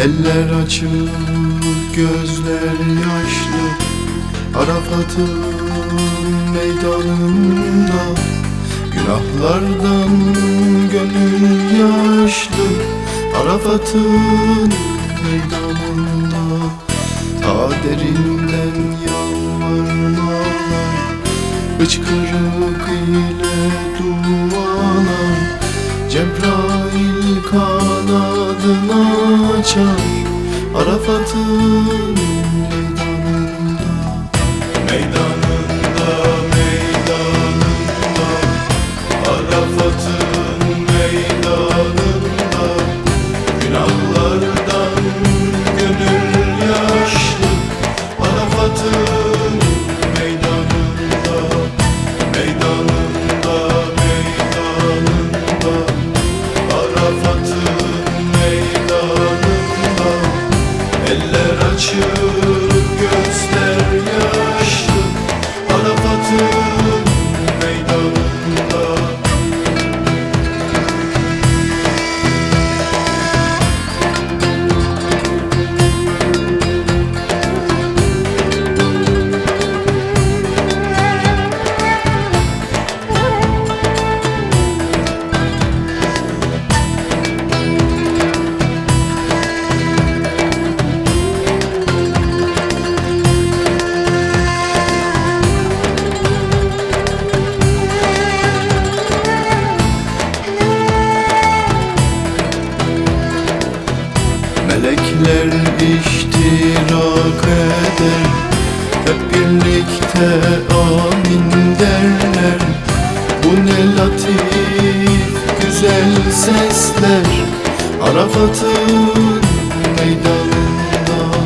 Eller açık, gözler yaşlı. Arafat'ın meydanında Günahlardan gönül yaşlı. Arafat'ın meydanında Ta derinden yalvarmalar Hıçkırık ile dualar açar Arafat'ın Melekler iştirak eder. Hep birlikte amin derler. Bu ne latif güzel sesler. Arafat'ın meydanında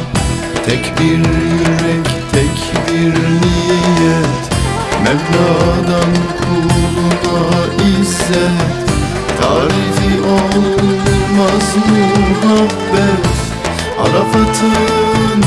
Tek bir yürek, tek bir niyet. Mevla'dan kuluna izzet. Tarifi olmaz muhabbet Arafat'ın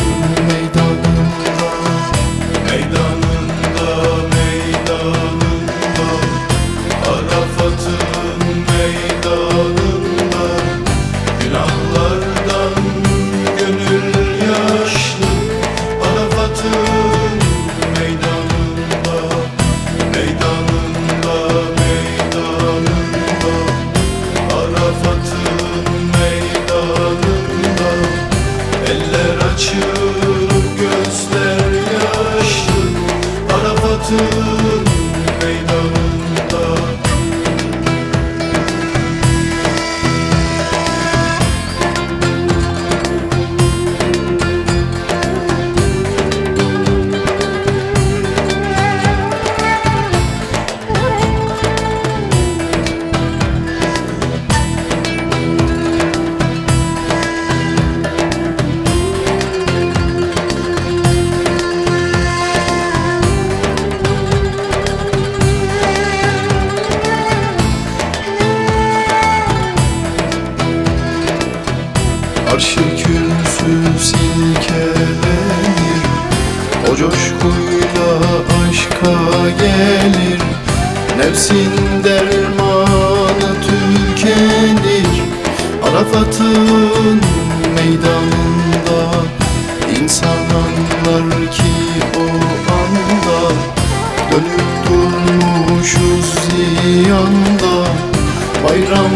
silkelenir O coşkuyla aşka gelir. Nefsin dermanı tükenir. Arafat'ın meydanında İnsan anlar ki o anda. Dönüp durmuşuz ziyanda. Bayram